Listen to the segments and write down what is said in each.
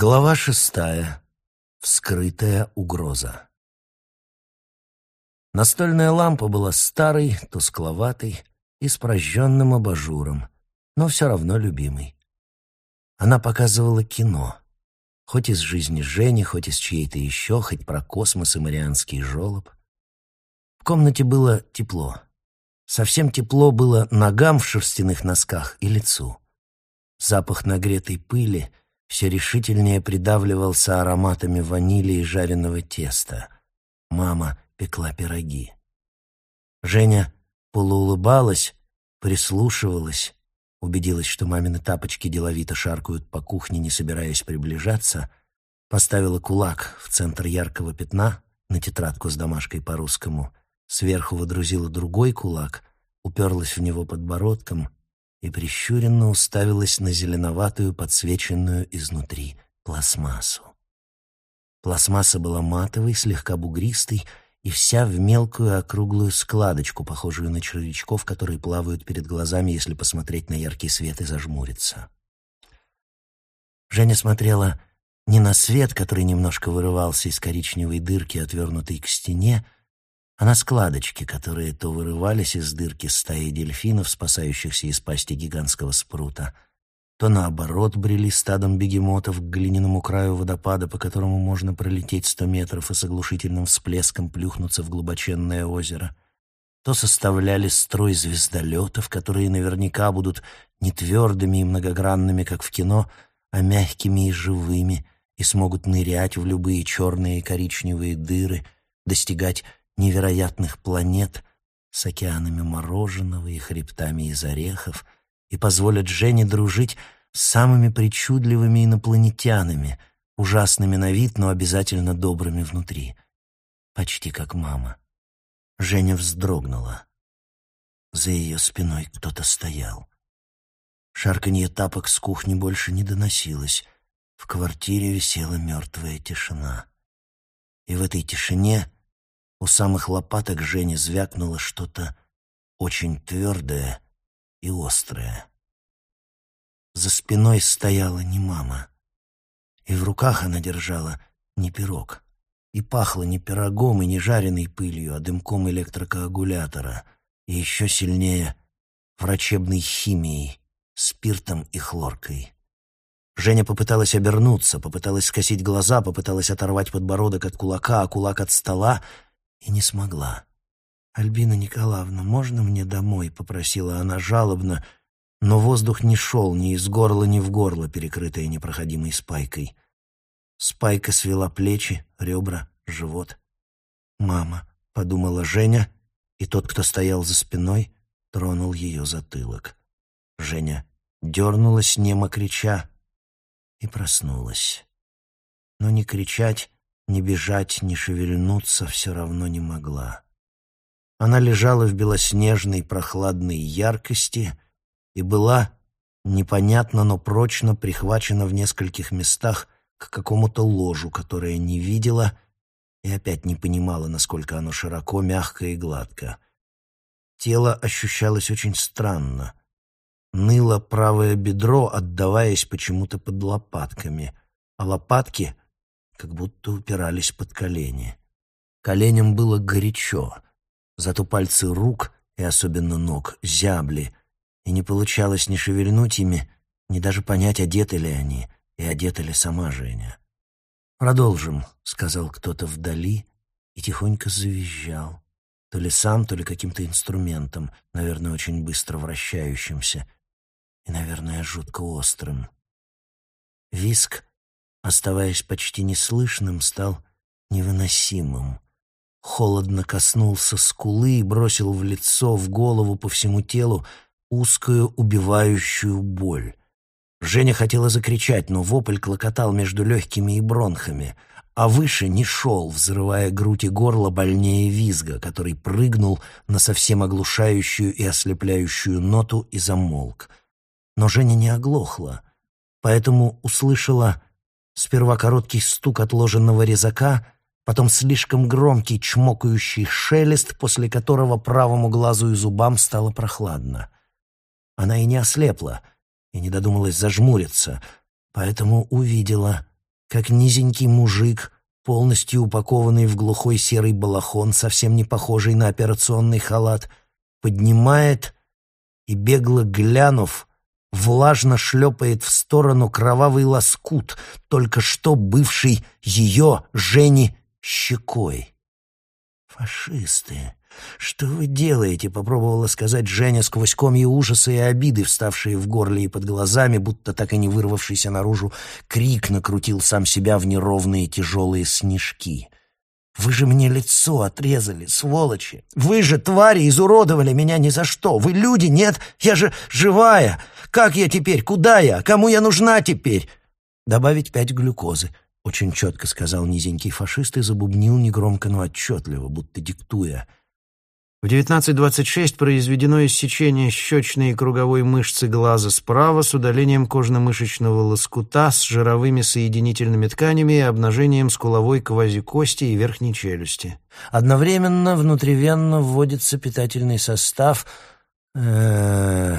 Глава шестая. Вскрытая угроза. Настольная лампа была старой, тускловатой и с прожженным абажуром, но все равно любимой. Она показывала кино, хоть из жизни Жени, хоть из чьей-то еще, хоть про космос и марианский жолоб. В комнате было тепло. Совсем тепло было ногам в шерстяных носках и лицу. Запах нагретой пыли — все решительнее придавливался ароматами ванили и жареного теста. Мама пекла пироги. Женя полуулыбалась, прислушивалась, убедилась, что мамины тапочки деловито шаркают по кухне, не собираясь приближаться, поставила кулак в центр яркого пятна на тетрадку с домашкой по-русскому, сверху водрузила другой кулак, уперлась в него подбородком и прищуренно уставилась на зеленоватую, подсвеченную изнутри пластмассу. Пластмасса была матовой, слегка бугристой и вся в мелкую округлую складочку, похожую на червячков, которые плавают перед глазами, если посмотреть на яркий свет и зажмуриться. Женя смотрела не на свет, который немножко вырывался из коричневой дырки, отвернутой к стене, а на складочки, которые то вырывались из дырки стаи дельфинов, спасающихся из пасти гигантского спрута, то наоборот брели стадом бегемотов к глиняному краю водопада, по которому можно пролететь сто метров и с оглушительным всплеском плюхнуться в глубоченное озеро, то составляли строй звездолетов, которые наверняка будут не твердыми и многогранными, как в кино, а мягкими и живыми, и смогут нырять в любые черные и коричневые дыры, достигать невероятных планет с океанами мороженого и хребтами из орехов и позволят Жене дружить с самыми причудливыми инопланетянами, ужасными на вид, но обязательно добрыми внутри. Почти как мама. Женя вздрогнула. За ее спиной кто-то стоял. Шарканье тапок с кухни больше не доносилось. В квартире висела мертвая тишина. И в этой тишине у самых лопаток Жени звякнуло что-то очень твердое и острое. За спиной стояла не мама, и в руках она держала не пирог, и пахло не пирогом и не жареной пылью, а дымком электрокоагулятора, и еще сильнее врачебной химией, спиртом и хлоркой. Женя попыталась обернуться, попыталась скосить глаза, попыталась оторвать подбородок от кулака, а кулак от стола — и не смогла. «Альбина Николаевна, можно мне домой?» — попросила она жалобно, но воздух не шел ни из горла, ни в горло, перекрытое непроходимой спайкой. Спайка свела плечи, ребра, живот. «Мама», — подумала Женя, и тот, кто стоял за спиной, тронул ее затылок. Женя дернулась, немо крича, и проснулась. Но не кричать, ни бежать, ни шевельнуться все равно не могла. Она лежала в белоснежной прохладной яркости и была, непонятно, но прочно прихвачена в нескольких местах к какому-то ложу, которое не видела и опять не понимала, насколько оно широко, мягко и гладко. Тело ощущалось очень странно. Ныло правое бедро, отдаваясь почему-то под лопатками, а лопатки — как будто упирались под колени. Коленям было горячо, зато пальцы рук и особенно ног зябли, и не получалось ни шевельнуть ими, ни даже понять, одеты ли они и одета ли сама Женя. «Продолжим», — сказал кто-то вдали и тихонько завизжал. То ли сам, то ли каким-то инструментом, наверное, очень быстро вращающимся и, наверное, жутко острым. Виск оставаясь почти неслышным, стал невыносимым. Холодно коснулся скулы и бросил в лицо, в голову, по всему телу узкую убивающую боль. Женя хотела закричать, но вопль клокотал между легкими и бронхами, а выше не шел, взрывая грудь и горло больнее визга, который прыгнул на совсем оглушающую и ослепляющую ноту и замолк. Но Женя не оглохла, поэтому услышала Сперва короткий стук отложенного резака, потом слишком громкий чмокающий шелест, после которого правому глазу и зубам стало прохладно. Она и не ослепла, и не додумалась зажмуриться, поэтому увидела как низенький мужик, полностью упакованный в глухой серый балахон, совсем не похожий на операционный халат, поднимает и, бегло глянув, влажно шлепает в сторону кровавый лоскут, только что бывший ее, Жени, щекой. «Фашисты! Что вы делаете?» — попробовала сказать Женя сквозь комья ужаса и обиды, вставшие в горле и под глазами, будто так и не вырвавшийся наружу, крик накрутил сам себя в неровные тяжелые снежки. Вы же мне лицо отрезали, сволочи! Вы же, твари, изуродовали меня ни за что! Вы люди, нет? Я же живая! Как я теперь? Куда я? Кому я нужна теперь?» «Добавить пять глюкозы», — очень четко сказал низенький фашист и забубнил негромко, но отчетливо, будто диктуя — в 19.26 произведено иссечение щечной и круговой мышцы глаза справа с удалением кожно-мышечного лоскута с жировыми соединительными тканями и обнажением скуловой квазикости и верхней челюсти. Одновременно внутривенно вводится питательный состав... Э,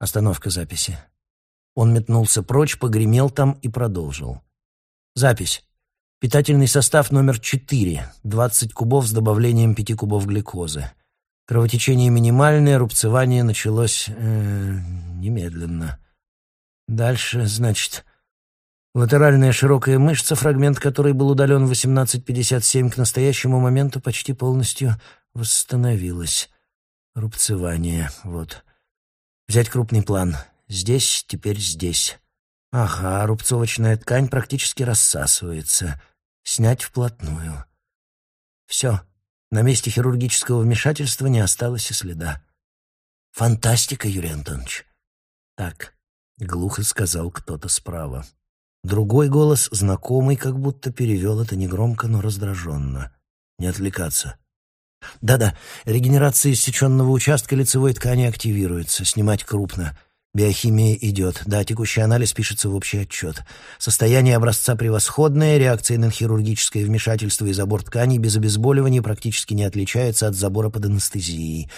остановка записи. Он метнулся прочь, погремел там и продолжил. Запись. Питательный состав номер 4. 20 кубов с добавлением 5 кубов глюкозы. Кровотечение минимальное, рубцевание началось э, немедленно. Дальше, значит, латеральная широкая мышца, фрагмент которой был удален в 18.57, к настоящему моменту почти полностью восстановилась. Рубцевание, вот. Взять крупный план. Здесь, теперь здесь. Ага, рубцовочная ткань практически рассасывается. Снять вплотную. Все. На месте хирургического вмешательства не осталось и следа. «Фантастика, Юрий Антонович!» «Так», — глухо сказал кто-то справа. Другой голос, знакомый, как будто перевел это негромко, но раздраженно. «Не отвлекаться». «Да-да, регенерация иссеченного участка лицевой ткани активируется. Снимать крупно. Биохимия идет. Да, текущий анализ пишется в общий отчет. Состояние образца превосходное, реакция на хирургическое вмешательство и забор тканей без обезболивания практически не отличается от забора под анестезией.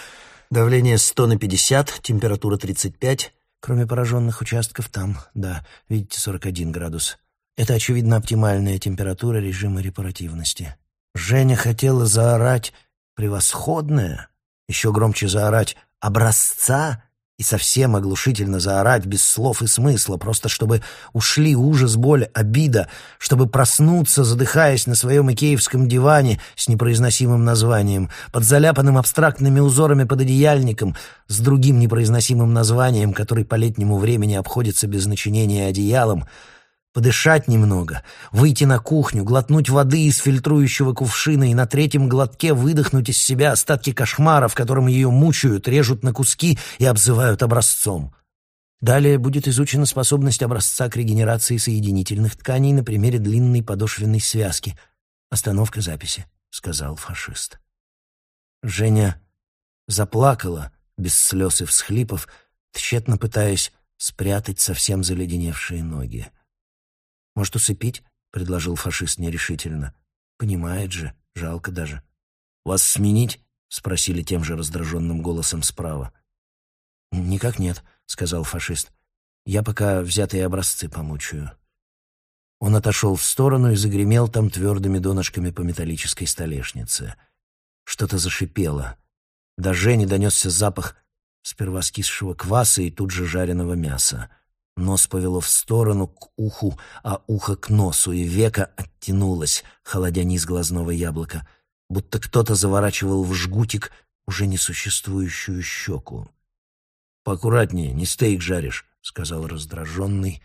Давление 100 на 50, температура 35, кроме пораженных участков там, да, видите, 41 градус. Это, очевидно, оптимальная температура режима репаративности. Женя хотела заорать «превосходное», еще громче заорать «образца», и совсем оглушительно заорать без слов и смысла, просто чтобы ушли ужас, боль, обида, чтобы проснуться, задыхаясь на своем икеевском диване с непроизносимым названием, под заляпанным абстрактными узорами под одеяльником, с другим непроизносимым названием, который по летнему времени обходится без начинения одеялом — подышать немного, выйти на кухню, глотнуть воды из фильтрующего кувшина и на третьем глотке выдохнуть из себя остатки кошмара, в котором ее мучают, режут на куски и обзывают образцом. Далее будет изучена способность образца к регенерации соединительных тканей на примере длинной подошвенной связки. «Остановка записи», — сказал фашист. Женя заплакала, без слез и всхлипов, тщетно пытаясь спрятать совсем заледеневшие ноги. «Может, усыпить?» — предложил фашист нерешительно. «Понимает же, жалко даже». «Вас сменить?» — спросили тем же раздраженным голосом справа. «Никак нет», — сказал фашист. «Я пока взятые образцы помучаю». Он отошел в сторону и загремел там твердыми донышками по металлической столешнице. Что-то зашипело. До Жени донесся запах сперва скисшего кваса и тут же жареного мяса. Нос повело в сторону, к уху, а ухо к носу, и века оттянулось, холодя низ глазного яблока, будто кто-то заворачивал в жгутик уже несуществующую щеку. «Поаккуратнее, не стейк жаришь», — сказал раздраженный,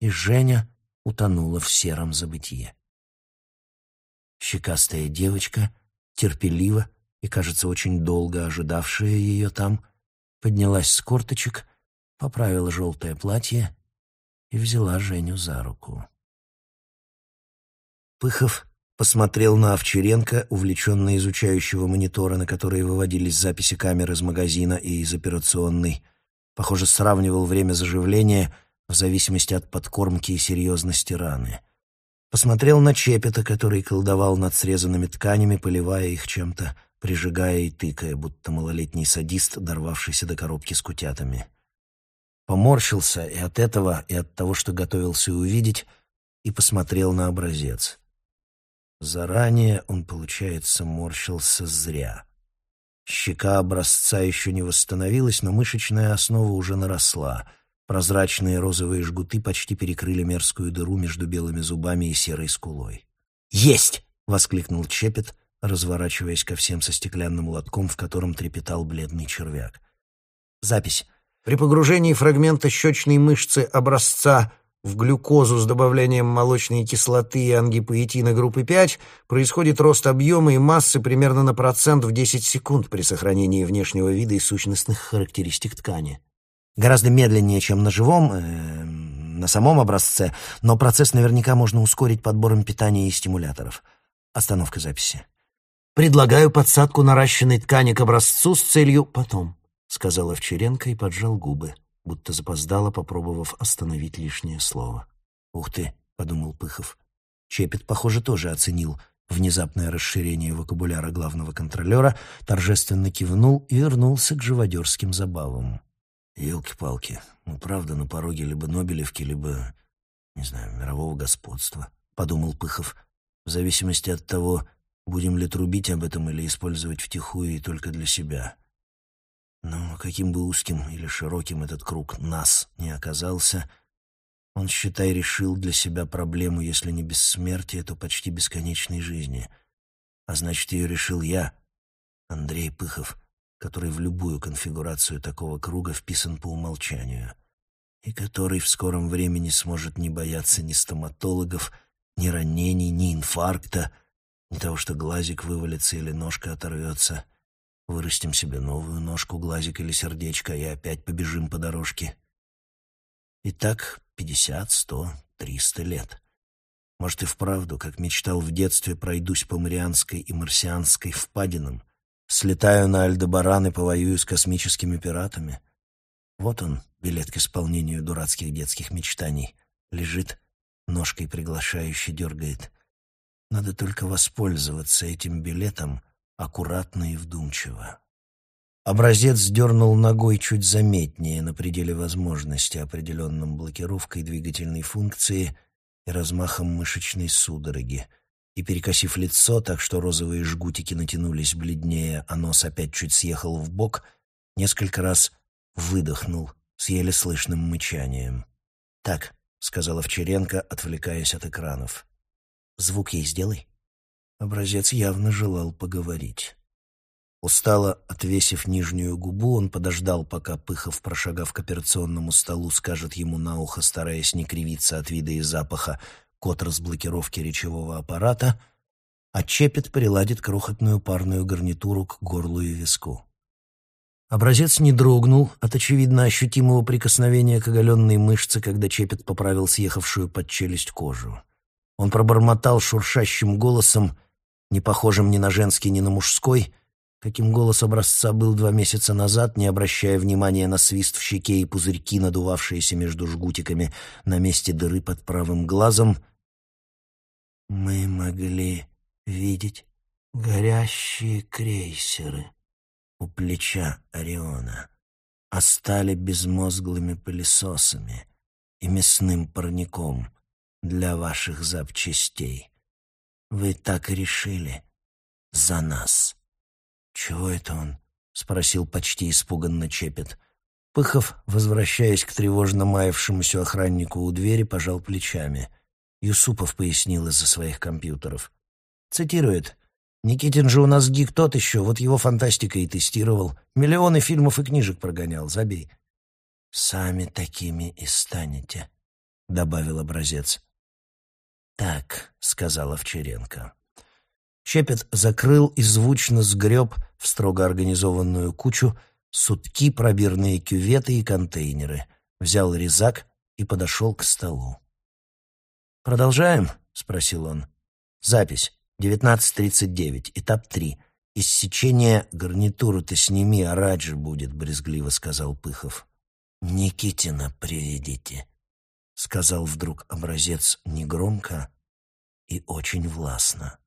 и Женя утонула в сером забытие. Щекастая девочка, терпеливо и, кажется, очень долго ожидавшая ее там, поднялась с корточек — поправила желтое платье и взяла Женю за руку. Пыхов посмотрел на Овчаренко, увлеченно изучающего монитора, на которые выводились записи камер из магазина и из операционной. Похоже, сравнивал время заживления в зависимости от подкормки и серьезности раны. Посмотрел на Чепета, который колдовал над срезанными тканями, поливая их чем-то, прижигая и тыкая, будто малолетний садист, дорвавшийся до коробки с кутятами. Поморщился и от этого, и от того, что готовился увидеть, и посмотрел на образец. Заранее он, получается, морщился зря. Щека образца еще не восстановилась, но мышечная основа уже наросла. Прозрачные розовые жгуты почти перекрыли мерзкую дыру между белыми зубами и серой скулой. «Есть!» — воскликнул Чепет, разворачиваясь ко всем со стеклянным лотком, в котором трепетал бледный червяк. «Запись. При погружении фрагмента щечной мышцы образца в глюкозу с добавлением молочной кислоты и ангипоэтина группы 5 происходит рост объема и массы примерно на процент в 10 секунд при сохранении внешнего вида и сущностных характеристик ткани. Гораздо медленнее, чем на живом, э, на самом образце, но процесс наверняка можно ускорить подбором питания и стимуляторов. Остановка записи. Предлагаю подсадку наращенной ткани к образцу с целью потом, сказал Овчаренко и поджал губы будто запоздало, попробовав остановить лишнее слово. «Ух ты!» — подумал Пыхов. Чепет, похоже, тоже оценил внезапное расширение вокабуляра главного контролера, торжественно кивнул и вернулся к живодерским забавам. «Елки-палки, ну правда, на пороге либо Нобелевки, либо, не знаю, мирового господства», — подумал Пыхов. «В зависимости от того, будем ли трубить об этом или использовать втихую и только для себя». Но каким бы узким или широким этот круг нас не оказался, он, считай, решил для себя проблему, если не бессмертия, то почти бесконечной жизни. А значит, ее решил я, Андрей Пыхов, который в любую конфигурацию такого круга вписан по умолчанию, и который в скором времени сможет не бояться ни стоматологов, ни ранений, ни инфаркта, ни того, что глазик вывалится или ножка оторвется — Вырастим себе новую ножку, глазик или сердечко и опять побежим по дорожке. И так пятьдесят, сто, триста лет. Может, и вправду, как мечтал в детстве, пройдусь по Марианской и Марсианской впадинам, слетаю на Альдебаран и повоюю с космическими пиратами. Вот он, билет к исполнению дурацких детских мечтаний. Лежит, ножкой приглашающе дергает. Надо только воспользоваться этим билетом — аккуратно и вдумчиво. Образец сдернул ногой чуть заметнее на пределе возможности, определенным блокировкой двигательной функции и размахом мышечной судороги, и, перекосив лицо так, что розовые жгутики натянулись бледнее, а нос опять чуть съехал в бок, несколько раз выдохнул с еле слышным мычанием. «Так», — сказала Вчеренко, отвлекаясь от экранов. «Звук ей сделай». Образец явно желал поговорить. Устало отвесив нижнюю губу, он подождал, пока Пыхов, прошагав к операционному столу, скажет ему на ухо, стараясь не кривиться от вида и запаха, код разблокировки речевого аппарата, а Чепет приладит крохотную парную гарнитуру к горлу и виску. Образец не дрогнул от очевидно ощутимого прикосновения к оголенной мышце, когда Чепет поправил съехавшую под челюсть кожу. Он пробормотал шуршащим голосом не похожим ни на женский, ни на мужской, каким голос образца был два месяца назад, не обращая внимания на свист в щеке и пузырьки, надувавшиеся между жгутиками на месте дыры под правым глазом. «Мы могли видеть горящие крейсеры у плеча Ориона, а стали безмозглыми пылесосами и мясным парником для ваших запчастей». Вы так решили. За нас. Чего это он? Спросил почти испуганно Чепет. Пыхов, возвращаясь к тревожно маявшемуся охраннику у двери, пожал плечами. Юсупов пояснил из-за своих компьютеров. Цитирует. «Никитин же у нас гик тот еще, вот его фантастика и тестировал. Миллионы фильмов и книжек прогонял, забей». «Сами такими и станете», — добавил образец. «Так», — сказала Овчаренко. Щепет закрыл и звучно сгреб в строго организованную кучу сутки, пробирные кюветы и контейнеры, взял резак и подошел к столу. «Продолжаем?» — спросил он. «Запись. 19.39. Этап 3. Иссечение гарнитуру-то сними, а Раджи будет», — брезгливо сказал Пыхов. «Никитина приведите», — сказал вдруг образец негромко и очень властно.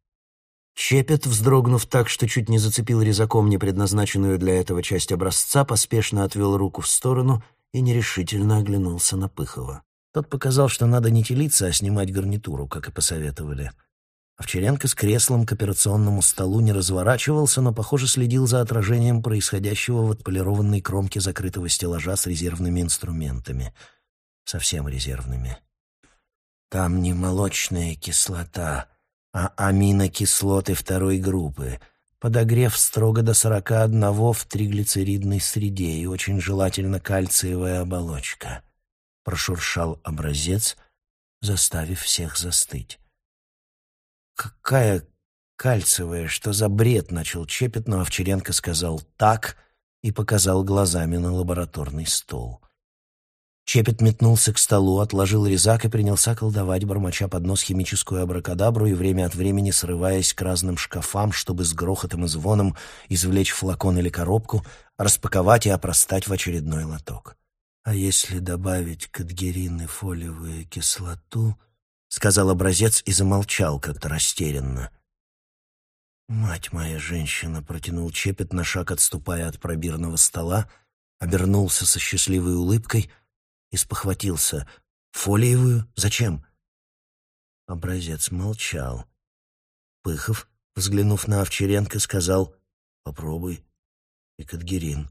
Чепет, вздрогнув так, что чуть не зацепил резаком непредназначенную для этого часть образца, поспешно отвел руку в сторону и нерешительно оглянулся на Пыхова. Тот показал, что надо не телиться, а снимать гарнитуру, как и посоветовали. Овчаренко с креслом к операционному столу не разворачивался, но, похоже, следил за отражением происходящего в отполированной кромке закрытого стеллажа с резервными инструментами. Совсем резервными. Там не молочная кислота, а аминокислоты второй группы. Подогрев строго до 41 в триглицеридной среде и очень желательно кальциевая оболочка. Прошуршал образец, заставив всех застыть. «Какая кальциевая? Что за бред?» — начал Чепет, но Овчаренко сказал «так» и показал глазами на лабораторный стол. Чепет метнулся к столу, отложил резак и принялся колдовать, бормоча под нос химическую абракадабру и время от времени срываясь к разным шкафам, чтобы с грохотом и звоном извлечь флакон или коробку, распаковать и опростать в очередной лоток. «А если добавить кадгерин и фолиевую кислоту?» — сказал образец и замолчал как-то растерянно. «Мать моя женщина!» — протянул Чепет на шаг, отступая от пробирного стола, обернулся со счастливой улыбкой — и спохватился. «Фолиевую? Зачем?» Образец молчал. Пыхов, взглянув на Овчаренко, сказал «Попробуй». И Кадгерин.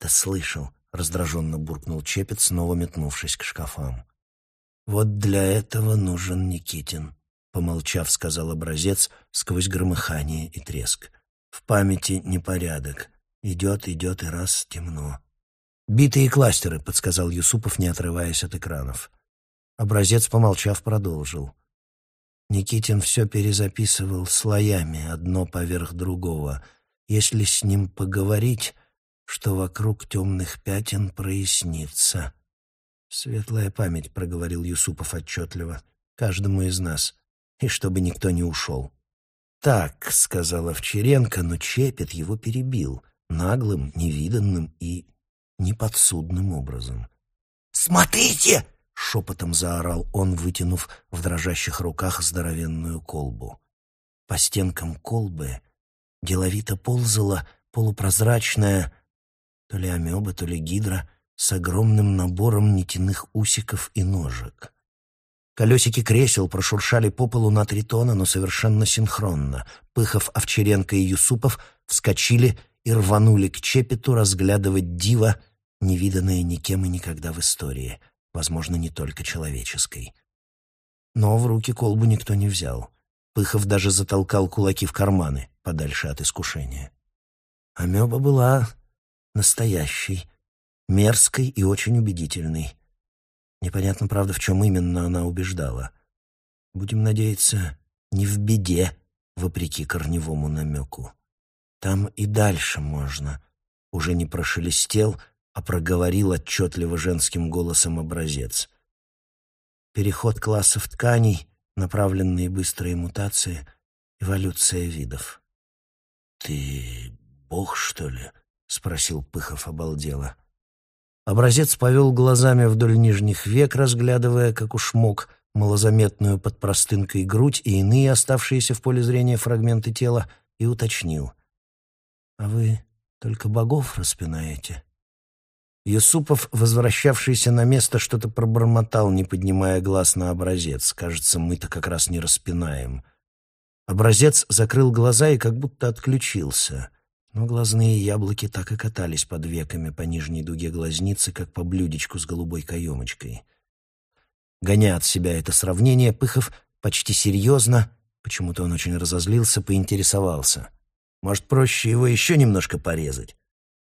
«Да слышал», — раздраженно буркнул Чепец, снова метнувшись к шкафам. «Вот для этого нужен Никитин», — помолчав, сказал образец сквозь громыхание и треск. «В памяти непорядок. Идет, идет, и раз темно. «Битые кластеры», — подсказал Юсупов, не отрываясь от экранов. Образец, помолчав, продолжил. Никитин все перезаписывал слоями, одно поверх другого. Если с ним поговорить, что вокруг темных пятен прояснится. «Светлая память», — проговорил Юсупов отчетливо, — «каждому из нас, и чтобы никто не ушел». «Так», — сказала Овчаренко, но Чепет его перебил, наглым, невиданным и неподсудным образом. «Смотрите!» — шепотом заорал он, вытянув в дрожащих руках здоровенную колбу. По стенкам колбы деловито ползала полупрозрачная то ли амеба, то ли гидра с огромным набором нитяных усиков и ножек. Колесики кресел прошуршали по полу на три тона, но совершенно синхронно. Пыхов, Овчаренко и Юсупов вскочили и рванули к Чепету разглядывать диво, невиданное никем и никогда в истории, возможно, не только человеческой. Но в руки колбу никто не взял. Пыхов даже затолкал кулаки в карманы, подальше от искушения. Амеба была настоящей, мерзкой и очень убедительной. Непонятно, правда, в чем именно она убеждала. Будем надеяться, не в беде, вопреки корневому намеку. Там и дальше можно. Уже не прошелестел, а проговорил отчетливо женским голосом образец. Переход классов тканей, направленные быстрые мутации, эволюция видов. «Ты бог, что ли?» — спросил Пыхов обалдело. Образец повел глазами вдоль нижних век, разглядывая, как уж мог, малозаметную под простынкой грудь и иные оставшиеся в поле зрения фрагменты тела, и уточнил — а вы только богов распинаете?» Юсупов, возвращавшийся на место, что-то пробормотал, не поднимая глаз на образец. Кажется, мы-то как раз не распинаем. Образец закрыл глаза и как будто отключился. Но глазные яблоки так и катались под веками по нижней дуге глазницы, как по блюдечку с голубой каемочкой. Гоня от себя это сравнение, Пыхов почти серьезно, почему-то он очень разозлился, поинтересовался. Может, проще его еще немножко порезать?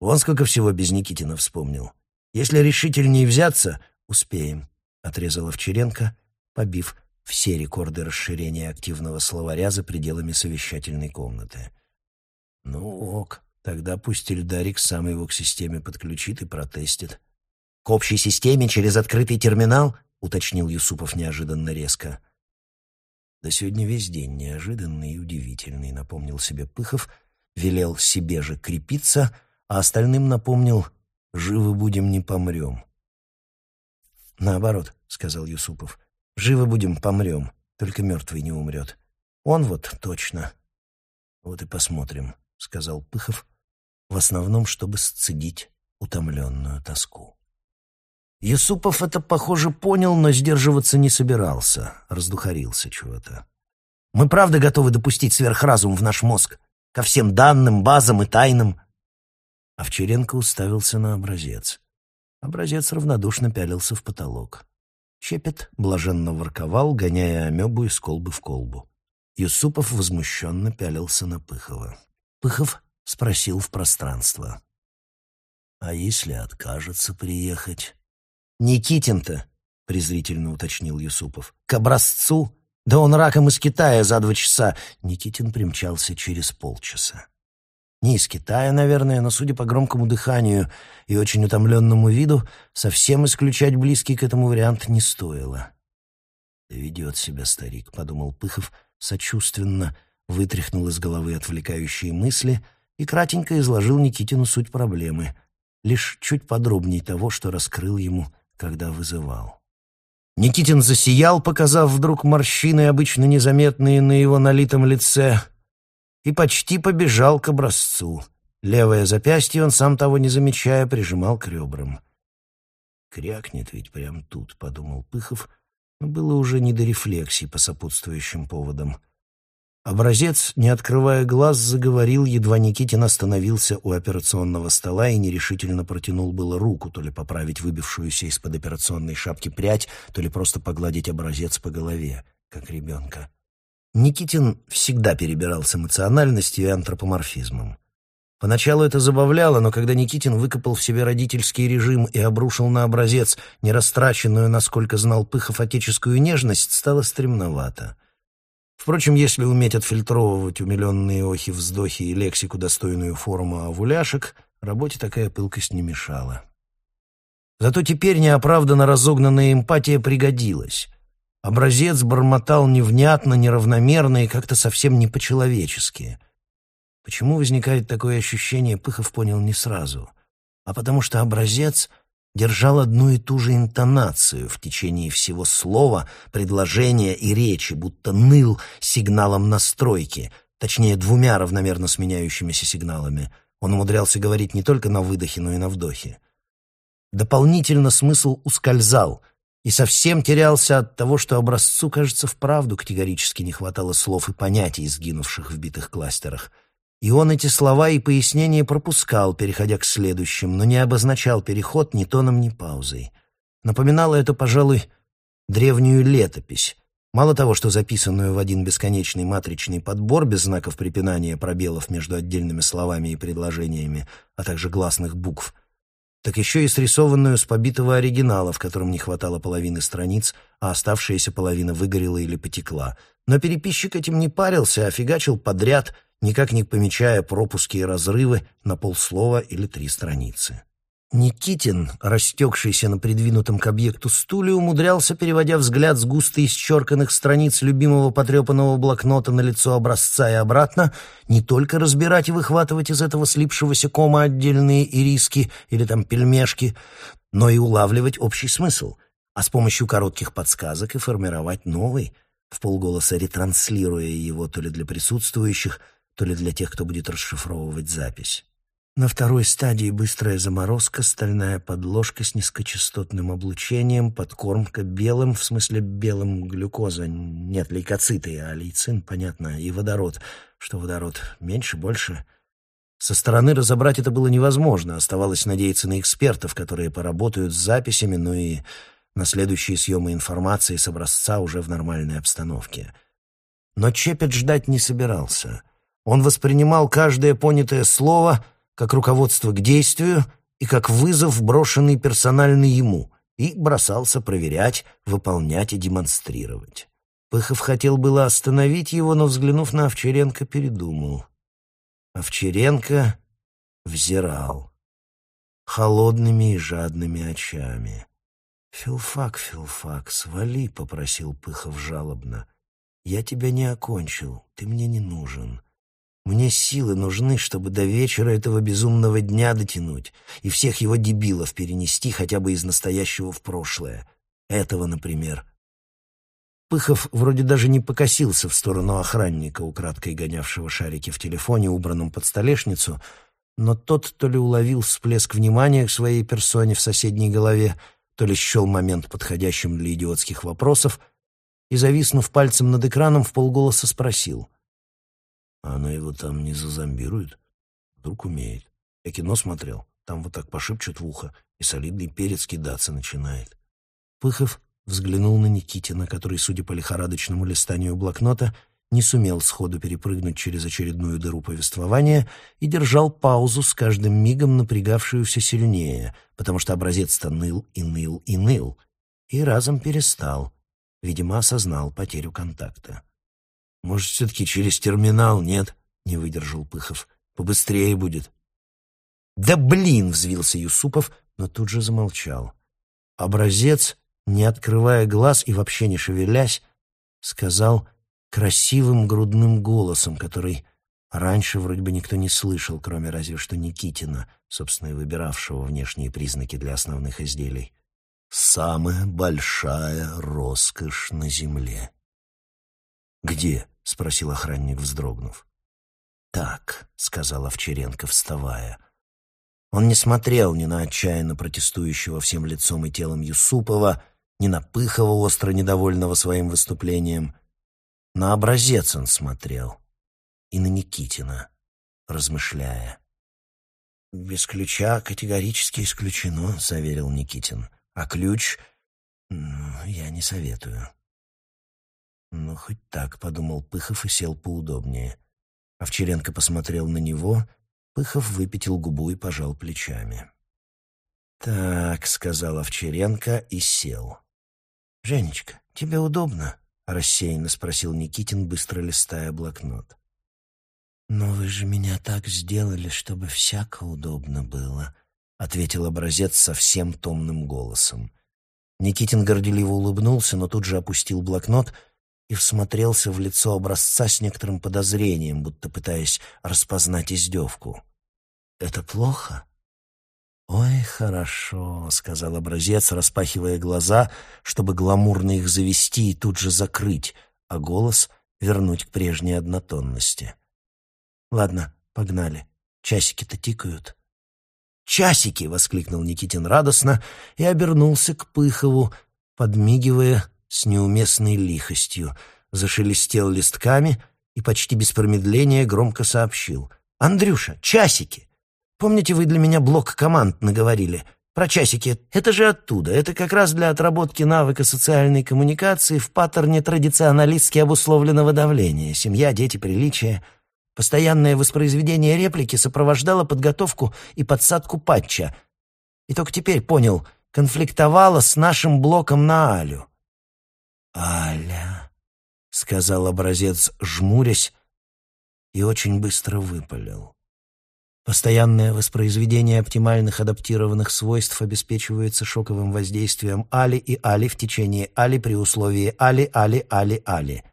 Вон сколько всего без Никитина вспомнил. Если решительнее взяться, успеем», — отрезала Овчаренко, побив все рекорды расширения активного словаря за пределами совещательной комнаты. «Ну ок, тогда пусть Ильдарик сам его к системе подключит и протестит». «К общей системе через открытый терминал?» — уточнил Юсупов неожиданно резко. Да сегодня весь день неожиданный и удивительный, напомнил себе Пыхов, велел себе же крепиться, а остальным напомнил «живы будем, не помрем». «Наоборот», — сказал Юсупов, — «живы будем, помрем, только мертвый не умрет. Он вот точно». «Вот и посмотрим», — сказал Пыхов, в основном, чтобы сцедить утомленную тоску. Юсупов это, похоже, понял, но сдерживаться не собирался, раздухарился чего-то. «Мы правда готовы допустить сверхразум в наш мозг? Ко всем данным, базам и тайнам?» Овчаренко уставился на образец. Образец равнодушно пялился в потолок. Чепет блаженно ворковал, гоняя амебу из колбы в колбу. Юсупов возмущенно пялился на Пыхова. Пыхов спросил в пространство. «А если откажется приехать?» «Никитин-то», — презрительно уточнил Юсупов, — «к образцу? Да он раком из Китая за два часа». Никитин примчался через полчаса. Не из Китая, наверное, но, судя по громкому дыханию и очень утомленному виду, совсем исключать близкий к этому вариант не стоило. «Ведет себя старик», — подумал Пыхов, сочувственно вытряхнул из головы отвлекающие мысли и кратенько изложил Никитину суть проблемы, лишь чуть подробней того, что раскрыл ему, когда вызывал. Никитин засиял, показав вдруг морщины, обычно незаметные на его налитом лице — и почти побежал к образцу. Левое запястье он, сам того не замечая, прижимал к ребрам. «Крякнет ведь прям тут», — подумал Пыхов, но было уже не до рефлексий по сопутствующим поводам. Образец, не открывая глаз, заговорил, едва Никитин остановился у операционного стола и нерешительно протянул было руку, то ли поправить выбившуюся из-под операционной шапки прядь, то ли просто погладить образец по голове, как ребенка. Никитин всегда перебирал с эмоциональностью и антропоморфизмом. Поначалу это забавляло, но когда Никитин выкопал в себе родительский режим и обрушил на образец нерастраченную, насколько знал Пыхов, отеческую нежность, стало стремновато. Впрочем, если уметь отфильтровывать умиленные охи-вздохи и лексику, достойную форума овуляшек, работе такая пылкость не мешала. Зато теперь неоправданно разогнанная эмпатия пригодилась. Образец бормотал невнятно, неравномерно и как-то совсем не по-человечески. Почему возникает такое ощущение, Пыхов понял не сразу. А потому что образец держал одну и ту же интонацию в течение всего слова, предложения и речи, будто ныл сигналом настройки, точнее, двумя равномерно сменяющимися сигналами. Он умудрялся говорить не только на выдохе, но и на вдохе. Дополнительно смысл ускользал — и совсем терялся от того, что образцу, кажется, вправду категорически не хватало слов и понятий, сгинувших в битых кластерах. И он эти слова и пояснения пропускал, переходя к следующим, но не обозначал переход ни тоном, ни паузой. Напоминало это, пожалуй, древнюю летопись. Мало того, что записанную в один бесконечный матричный подбор без знаков препинания, пробелов между отдельными словами и предложениями, а также гласных букв — так еще и срисованную с побитого оригинала, в котором не хватало половины страниц, а оставшаяся половина выгорела или потекла. Но переписчик этим не парился, а фигачил подряд, никак не помечая пропуски и разрывы на полслова или три страницы. Никитин, растекшийся на придвинутом к объекту стуле, умудрялся, переводя взгляд с густо исчерканных страниц любимого потрепанного блокнота на лицо образца и обратно, не только разбирать и выхватывать из этого слипшегося кома отдельные ириски или там пельмешки, но и улавливать общий смысл, а с помощью коротких подсказок и формировать новый, в полголоса ретранслируя его то ли для присутствующих, то ли для тех, кто будет расшифровывать запись. На второй стадии быстрая заморозка, стальная подложка с низкочастотным облучением, подкормка белым, в смысле белым глюкоза, нет лейкоциты, а лейцин, понятно, и водород. Что водород? Меньше, больше? Со стороны разобрать это было невозможно, оставалось надеяться на экспертов, которые поработают с записями, ну и на следующие съемы информации с образца уже в нормальной обстановке. Но Чепет ждать не собирался. Он воспринимал каждое понятое слово — как руководство к действию и как вызов, брошенный персонально ему, и бросался проверять, выполнять и демонстрировать. Пыхов хотел было остановить его, но, взглянув на Овчаренко, передумал. Овчаренко взирал холодными и жадными очами. «Филфак, Филфак, свали», — попросил Пыхов жалобно. «Я тебя не окончил, ты мне не нужен. Мне силы нужны, чтобы до вечера этого безумного дня дотянуть и всех его дебилов перенести хотя бы из настоящего в прошлое. Этого, например. Пыхов вроде даже не покосился в сторону охранника, украдкой гонявшего шарики в телефоне, убранном под столешницу, но тот то ли уловил всплеск внимания к своей персоне в соседней голове, то ли счел момент подходящим для идиотских вопросов, и, зависнув пальцем над экраном, в полголоса спросил. «А она его там не зазомбирует? Вдруг умеет. Я кино смотрел, там вот так пошепчут в ухо, и солидный перец кидаться начинает». Пыхов взглянул на Никитина, который, судя по лихорадочному листанию блокнота, не сумел сходу перепрыгнуть через очередную дыру повествования и держал паузу с каждым мигом напрягавшуюся сильнее, потому что образец-то ныл и ныл и ныл, и разом перестал. Видимо, осознал потерю контакта. «Может, все-таки через терминал, нет?» — не выдержал Пыхов. «Побыстрее будет». «Да блин!» — взвился Юсупов, но тут же замолчал. Образец, не открывая глаз и вообще не шевелясь, сказал — красивым грудным голосом, который раньше вроде бы никто не слышал, кроме разве что Никитина, собственно, и выбиравшего внешние признаки для основных изделий. «Самая большая роскошь на земле». «Где?» — спросил охранник, вздрогнув. «Так», — сказал Овчаренко, вставая. Он не смотрел ни на отчаянно протестующего всем лицом и телом Юсупова, ни на Пыхова, остро недовольного своим выступлением — на образец он смотрел и на Никитина, размышляя. «Без ключа категорически исключено», — заверил Никитин. «А ключ я не советую». «Ну, хоть так», — подумал Пыхов и сел поудобнее. Овчаренко посмотрел на него, Пыхов выпятил губу и пожал плечами. «Так», — сказал Овчаренко и сел. «Женечка, тебе удобно?» рассеянно спросил Никитин, быстро листая блокнот. «Но вы же меня так сделали, чтобы всяко удобно было», — ответил образец совсем томным голосом. Никитин горделиво улыбнулся, но тут же опустил блокнот и всмотрелся в лицо образца с некоторым подозрением, будто пытаясь распознать издевку. «Это плохо?» «Ой, хорошо», — сказал образец, распахивая глаза, чтобы гламурно их завести и тут же закрыть, а голос вернуть к прежней однотонности. «Ладно, погнали. Часики-то тикают». «Часики!» — воскликнул Никитин радостно и обернулся к Пыхову, подмигивая с неуместной лихостью, зашелестел листками и почти без промедления громко сообщил. «Андрюша, часики!» Помните, вы для меня блок команд наговорили? Про часики. Это же оттуда. Это как раз для отработки навыка социальной коммуникации в паттерне традиционалистски обусловленного давления. Семья, дети, приличие. Постоянное воспроизведение реплики сопровождало подготовку и подсадку патча. И только теперь понял, конфликтовало с нашим блоком на Алю. «Аля», — сказал образец, жмурясь, и очень быстро выпалил. Постоянное воспроизведение оптимальных адаптированных свойств обеспечивается шоковым воздействием али и али в течение али при условии али, али, али, али.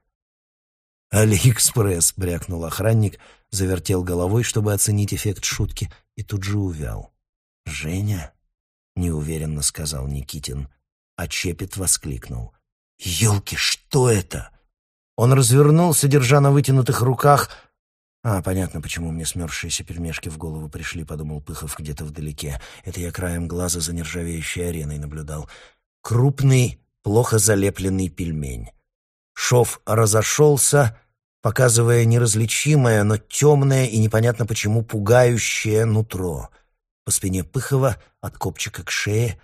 «Алиэкспресс», — брякнул охранник, завертел головой, чтобы оценить эффект шутки, и тут же увял. «Женя?» — неуверенно сказал Никитин, а Чепет воскликнул. «Елки, что это?» Он развернулся, держа на вытянутых руках — «А, понятно, почему мне смерзшиеся пельмешки в голову пришли», — подумал Пыхов где-то вдалеке. Это я краем глаза за нержавеющей ареной наблюдал. Крупный, плохо залепленный пельмень. Шов разошелся, показывая неразличимое, но темное и непонятно почему пугающее нутро. По спине Пыхова от копчика к шее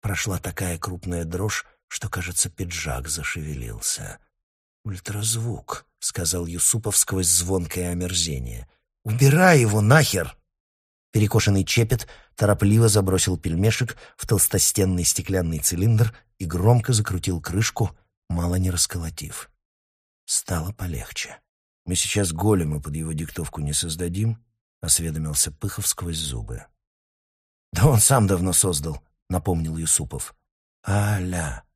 прошла такая крупная дрожь, что, кажется, пиджак зашевелился. «Ультразвук», — сказал Юсупов сквозь звонкое омерзение. «Убирай его нахер!» Перекошенный чепет торопливо забросил пельмешек в толстостенный стеклянный цилиндр и громко закрутил крышку, мало не расколотив. Стало полегче. «Мы сейчас голема под его диктовку не создадим?» — осведомился Пыхов сквозь зубы. «Да он сам давно создал», — напомнил Юсупов. «Аля», —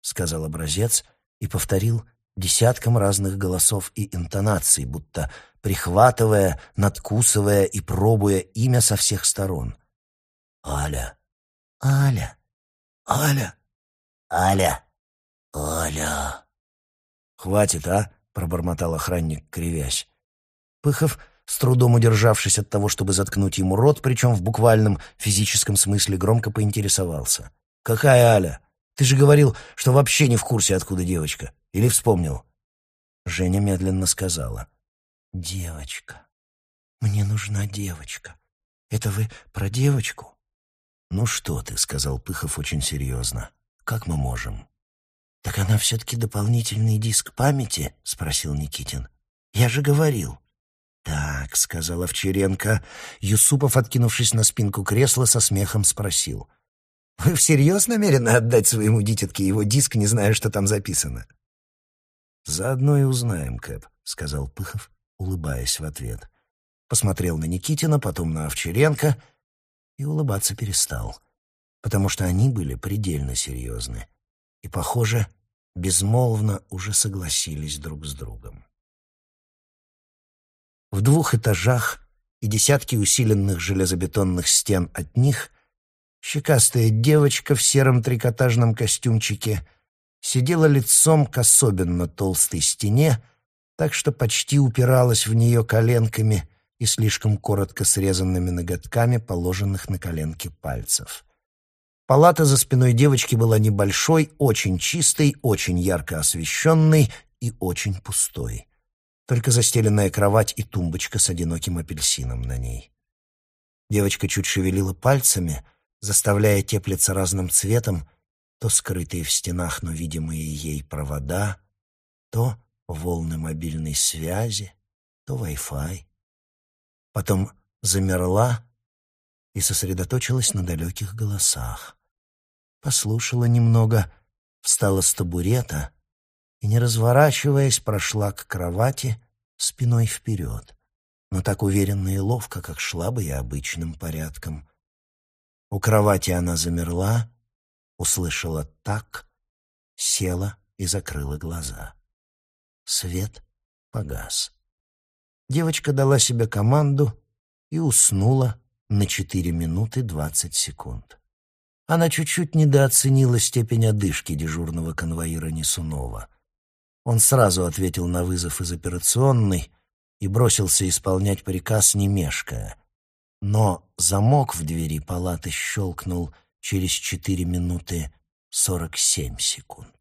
сказал образец и повторил десятком разных голосов и интонаций, будто прихватывая, надкусывая и пробуя имя со всех сторон. «Аля! Аля! Аля! Аля! Аля!» «Хватит, а?» — пробормотал охранник, кривясь. Пыхов, с трудом удержавшись от того, чтобы заткнуть ему рот, причем в буквальном физическом смысле, громко поинтересовался. «Какая Аля? Ты же говорил, что вообще не в курсе, откуда девочка. Или вспомнил?» Женя медленно сказала. «Девочка. Мне нужна девочка. Это вы про девочку?» «Ну что ты», — сказал Пыхов очень серьезно. «Как мы можем?» «Так она все-таки дополнительный диск памяти?» — спросил Никитин. «Я же говорил». «Так», — сказал Овчаренко. Юсупов, откинувшись на спинку кресла, со смехом спросил. «Вы всерьез намерены отдать своему дитятке его диск, не зная, что там записано?» «Заодно и узнаем, Кэп», — сказал Пыхов, улыбаясь в ответ. Посмотрел на Никитина, потом на Овчаренко и улыбаться перестал, потому что они были предельно серьезны и, похоже, безмолвно уже согласились друг с другом. В двух этажах и десятки усиленных железобетонных стен от них щекастая девочка в сером трикотажном костюмчике сидела лицом к особенно толстой стене, так что почти упиралась в нее коленками и слишком коротко срезанными ноготками, положенных на коленки пальцев. Палата за спиной девочки была небольшой, очень чистой, очень ярко освещенной и очень пустой. Только застеленная кровать и тумбочка с одиноким апельсином на ней. Девочка чуть шевелила пальцами, заставляя теплиться разным цветом, то скрытые в стенах, но видимые ей провода, то волны мобильной связи, то Wi-Fi. Потом замерла и сосредоточилась на далеких голосах послушала немного, встала с табурета и, не разворачиваясь, прошла к кровати спиной вперед, но так уверенно и ловко, как шла бы я обычным порядком. У кровати она замерла, услышала так, села и закрыла глаза. Свет погас. Девочка дала себе команду и уснула на четыре минуты двадцать секунд. Она чуть-чуть недооценила степень одышки дежурного конвоира Несунова. Он сразу ответил на вызов из операционной и бросился исполнять приказ, не мешкая. Но замок в двери палаты щелкнул через четыре минуты сорок семь секунд.